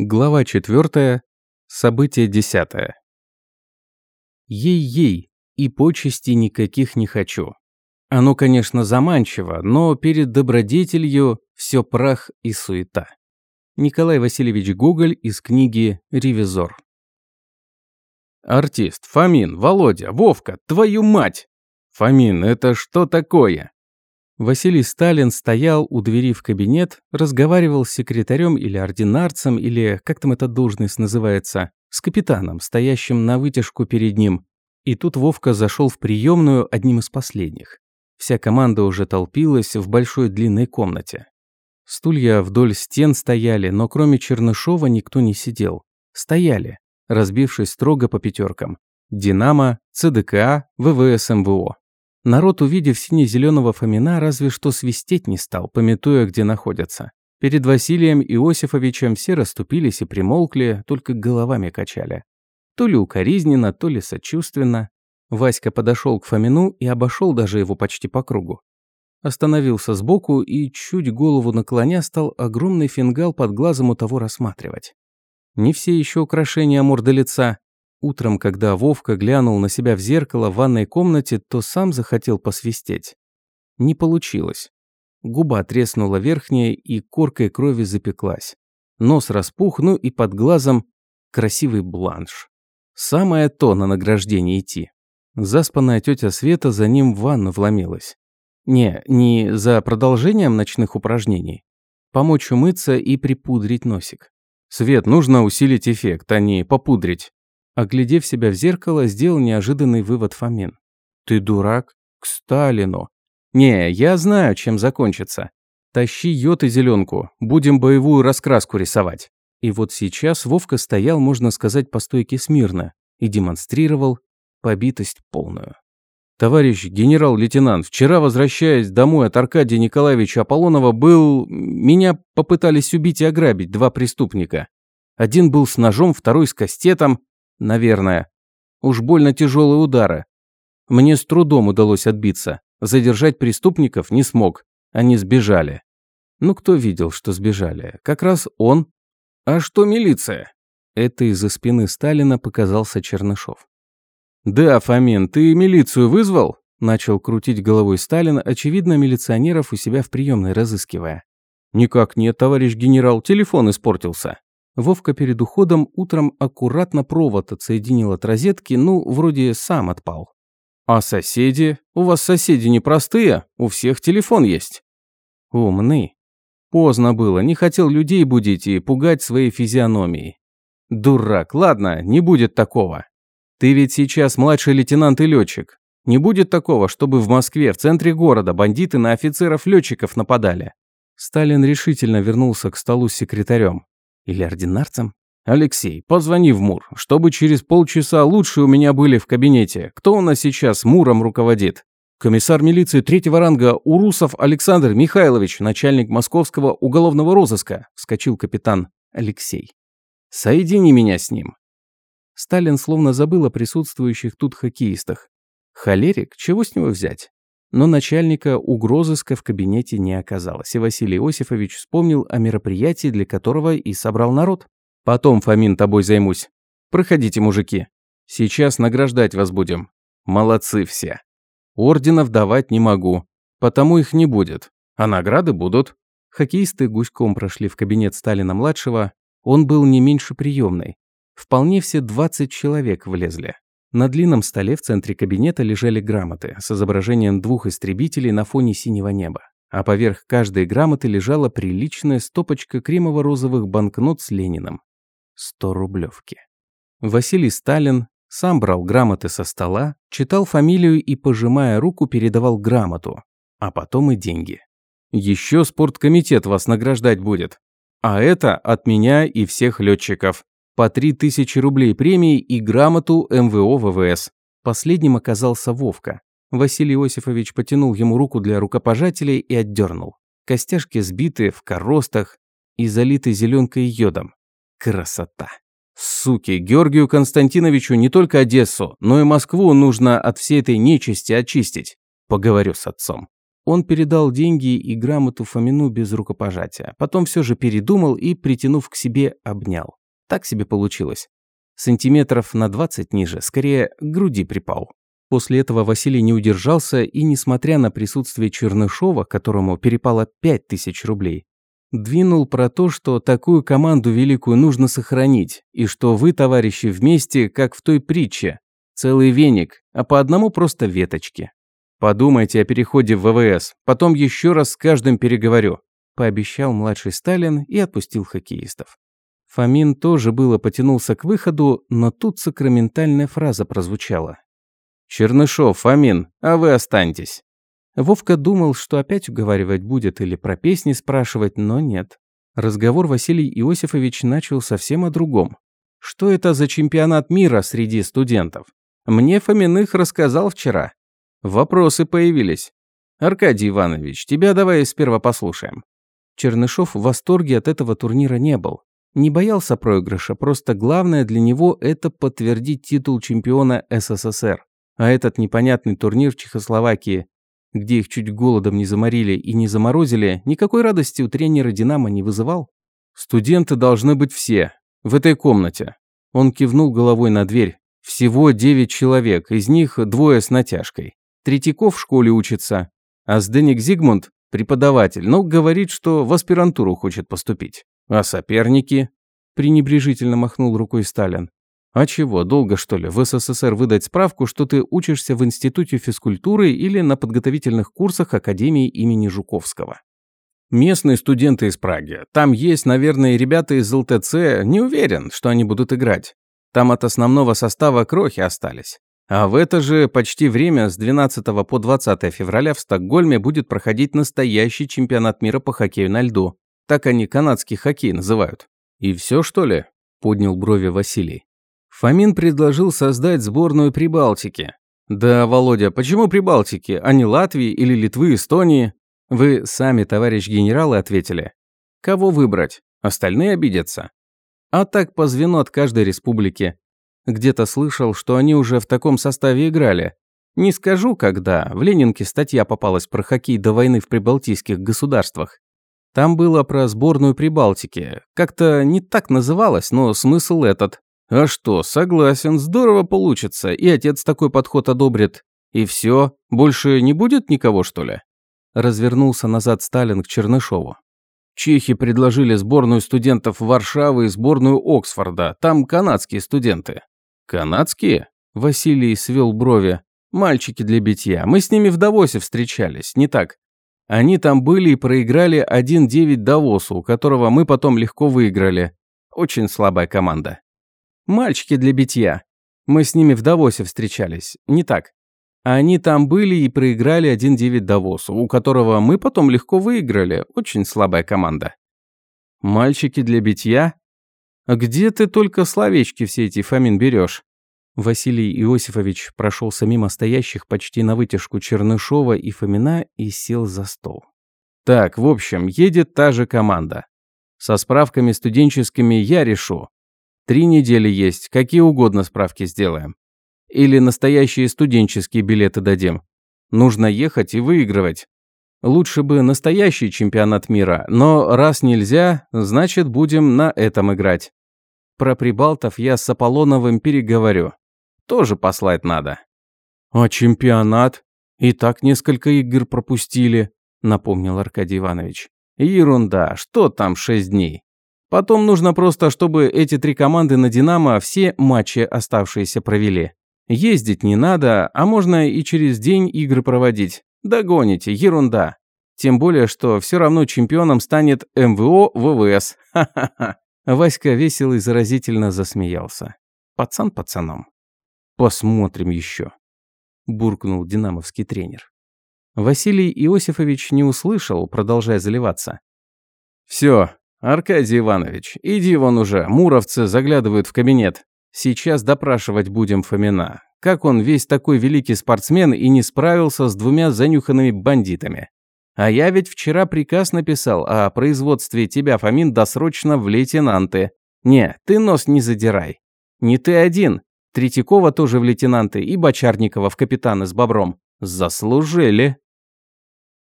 Глава 4. Событие 10. Ей-ей, и почести никаких не хочу. Оно, конечно, заманчиво, но перед добродетелью все прах и суета. Николай Васильевич Гоголь из книги «Ревизор». Артист, Фомин, Володя, Вовка, твою мать! Фомин, это что такое? Василий Сталин стоял у двери в кабинет, разговаривал с секретарем или ординарцем, или, как там эта должность называется, с капитаном, стоящим на вытяжку перед ним. И тут Вовка зашел в приемную одним из последних. Вся команда уже толпилась в большой длинной комнате. Стулья вдоль стен стояли, но кроме Чернышова никто не сидел. Стояли, разбившись строго по пятеркам. «Динамо», ЦДК, ВВС МВО. Народ, увидев сине-зеленого Фомина, разве что свистеть не стал, пометуя, где находятся. Перед Василием Иосифовичем все расступились и примолкли, только головами качали. То ли укоризненно, то ли сочувственно. Васька подошел к Фомину и обошел даже его почти по кругу. Остановился сбоку и, чуть голову наклоня, стал огромный фингал под глазом у того рассматривать. Не все еще украшения морды лица, Утром, когда Вовка глянул на себя в зеркало в ванной комнате, то сам захотел посвистеть. Не получилось. Губа треснула верхняя и коркой крови запеклась. Нос распух, ну и под глазом красивый бланш. Самое то на награждение идти. Заспанная тетя Света за ним в ванну вломилась. Не, не за продолжением ночных упражнений. Помочь умыться и припудрить носик. Свет, нужно усилить эффект, а не попудрить. Оглядев себя в зеркало, сделал неожиданный вывод Фомин. «Ты дурак? К Сталину!» «Не, я знаю, чем закончится. Тащи йод и зеленку, будем боевую раскраску рисовать». И вот сейчас Вовка стоял, можно сказать, по стойке смирно и демонстрировал побитость полную. «Товарищ генерал-лейтенант, вчера, возвращаясь домой от Аркадия Николаевича Аполлонова, был... Меня попытались убить и ограбить два преступника. Один был с ножом, второй с кастетом. Наверное. Уж больно тяжелые удары. Мне с трудом удалось отбиться. Задержать преступников не смог. Они сбежали. Ну кто видел, что сбежали? Как раз он. А что милиция? Это из-за спины Сталина показался Чернышов. «Да, Фомин, ты милицию вызвал?» Начал крутить головой Сталин, очевидно, милиционеров у себя в приемной разыскивая. «Никак нет, товарищ генерал, телефон испортился». Вовка перед уходом утром аккуратно провод отсоединил от розетки, ну, вроде сам отпал. «А соседи? У вас соседи непростые? У всех телефон есть». «Умны». Поздно было, не хотел людей будить и пугать своей физиономией. «Дурак, ладно, не будет такого. Ты ведь сейчас младший лейтенант и летчик. Не будет такого, чтобы в Москве, в центре города, бандиты на офицеров-летчиков нападали». Сталин решительно вернулся к столу с секретарем. Или ординарцем? «Алексей, позвони в МУР, чтобы через полчаса лучше у меня были в кабинете. Кто у нас сейчас МУРом руководит?» «Комиссар милиции третьего ранга Урусов Александр Михайлович, начальник московского уголовного розыска», вскочил капитан Алексей. «Соедини меня с ним». Сталин словно забыл о присутствующих тут хоккеистах. Холерик, чего с него взять? Но начальника угрозыска в кабинете не оказалось, и Василий Иосифович вспомнил о мероприятии, для которого и собрал народ. «Потом, Фомин, тобой займусь. Проходите, мужики. Сейчас награждать вас будем. Молодцы все. Орденов давать не могу, потому их не будет. А награды будут». Хоккеисты гуськом прошли в кабинет Сталина-младшего. Он был не меньше приемной. Вполне все 20 человек влезли. На длинном столе в центре кабинета лежали грамоты с изображением двух истребителей на фоне синего неба. А поверх каждой грамоты лежала приличная стопочка кремово-розовых банкнот с Лениным. 100 рублевки. Василий Сталин сам брал грамоты со стола, читал фамилию и, пожимая руку, передавал грамоту, а потом и деньги. Еще спорткомитет вас награждать будет. А это от меня и всех летчиков по 3000 рублей премии и грамоту МВО ВВС. Последним оказался Вовка. Василий Иосифович потянул ему руку для рукопожатия и отдернул. Костяшки сбиты в коростах и залиты зеленкой йодом. Красота. Суки, Георгию Константиновичу не только Одессу, но и Москву нужно от всей этой нечисти очистить. Поговорю с отцом. Он передал деньги и грамоту Фомину без рукопожатия. Потом все же передумал и, притянув к себе, обнял. Так себе получилось. Сантиметров на 20 ниже, скорее, к груди припал. После этого Василий не удержался и, несмотря на присутствие Чернышова, которому перепало 5000 рублей, двинул про то, что такую команду великую нужно сохранить, и что вы, товарищи, вместе, как в той притче. Целый веник, а по одному просто веточки. Подумайте о переходе в ВВС, потом еще раз с каждым переговорю», пообещал младший Сталин и отпустил хоккеистов. Фомин тоже было потянулся к выходу, но тут сакраментальная фраза прозвучала. «Чернышов, Фомин, а вы останьтесь». Вовка думал, что опять уговаривать будет или про песни спрашивать, но нет. Разговор Василий Иосифович начал совсем о другом. Что это за чемпионат мира среди студентов? Мне Фоминых рассказал вчера. Вопросы появились. Аркадий Иванович, тебя давай сперва послушаем. Чернышов в восторге от этого турнира не был. Не боялся проигрыша, просто главное для него это подтвердить титул чемпиона СССР. А этот непонятный турнир в Чехословакии, где их чуть голодом не заморили и не заморозили, никакой радости у тренера «Динамо» не вызывал. «Студенты должны быть все. В этой комнате». Он кивнул головой на дверь. «Всего девять человек, из них двое с натяжкой. Третьяков в школе учится, а Сденик Зигмунд – преподаватель, но говорит, что в аспирантуру хочет поступить. А соперники?» пренебрежительно махнул рукой Сталин. А чего, долго что ли в СССР выдать справку, что ты учишься в Институте физкультуры или на подготовительных курсах Академии имени Жуковского? Местные студенты из Праги. Там есть, наверное, ребята из ЛТЦ. Не уверен, что они будут играть. Там от основного состава крохи остались. А в это же почти время с 12 по 20 февраля в Стокгольме будет проходить настоящий чемпионат мира по хоккею на льду. Так они канадский хоккей называют. И все что ли? Поднял брови Василий. Фомин предложил создать сборную Прибалтики. Да, Володя, почему Прибалтики, а не Латвии или Литвы, Эстонии? Вы сами, товарищ генералы, ответили. Кого выбрать? Остальные обидятся. А так по звену от каждой республики. Где-то слышал, что они уже в таком составе играли. Не скажу, когда. В Ленинке статья попалась про хоккей до войны в прибалтийских государствах. Там было про сборную Прибалтики. Как-то не так называлось, но смысл этот. А что, согласен, здорово получится, и отец такой подход одобрит. И все, больше не будет никого, что ли? Развернулся назад Сталин к Чернышову. Чехи предложили сборную студентов Варшавы и сборную Оксфорда. Там канадские студенты. Канадские? Василий свел брови. Мальчики для битья. Мы с ними в Давосе встречались, не так? Они там были и проиграли 1-9 Давосу, у которого мы потом легко выиграли. Очень слабая команда. Мальчики для битья. Мы с ними в Давосе встречались. Не так. Они там были и проиграли 1-9 Давосу, у которого мы потом легко выиграли. Очень слабая команда. Мальчики для битья? Где ты только словечки все эти, Фомин, берешь? Василий Иосифович прошелся мимо стоящих почти на вытяжку Чернышова и Фомина и сел за стол. Так, в общем, едет та же команда. Со справками студенческими я решу. Три недели есть, какие угодно справки сделаем. Или настоящие студенческие билеты дадим. Нужно ехать и выигрывать. Лучше бы настоящий чемпионат мира, но раз нельзя, значит будем на этом играть. Про прибалтов я с Аполлоновым переговорю. Тоже послать надо. А чемпионат? И так несколько игр пропустили, напомнил Аркадий Иванович. Ерунда, что там шесть дней? Потом нужно просто, чтобы эти три команды на «Динамо» все матчи оставшиеся провели. Ездить не надо, а можно и через день игры проводить. Догоните, ерунда. Тем более, что все равно чемпионом станет МВО ВВС. Ха-ха-ха. Васька весело и заразительно засмеялся. Пацан пацаном. Посмотрим еще. Буркнул динамовский тренер. Василий Иосифович не услышал, продолжая заливаться. Все, «Аркадий Иванович, иди вон уже, муровцы заглядывают в кабинет. Сейчас допрашивать будем Фомина. Как он весь такой великий спортсмен и не справился с двумя занюханными бандитами? А я ведь вчера приказ написал о производстве тебя, Фомин, досрочно в лейтенанты. Не, ты нос не задирай. Не ты один. Третьякова тоже в лейтенанты и Бочарникова в капитаны с бобром. Заслужили.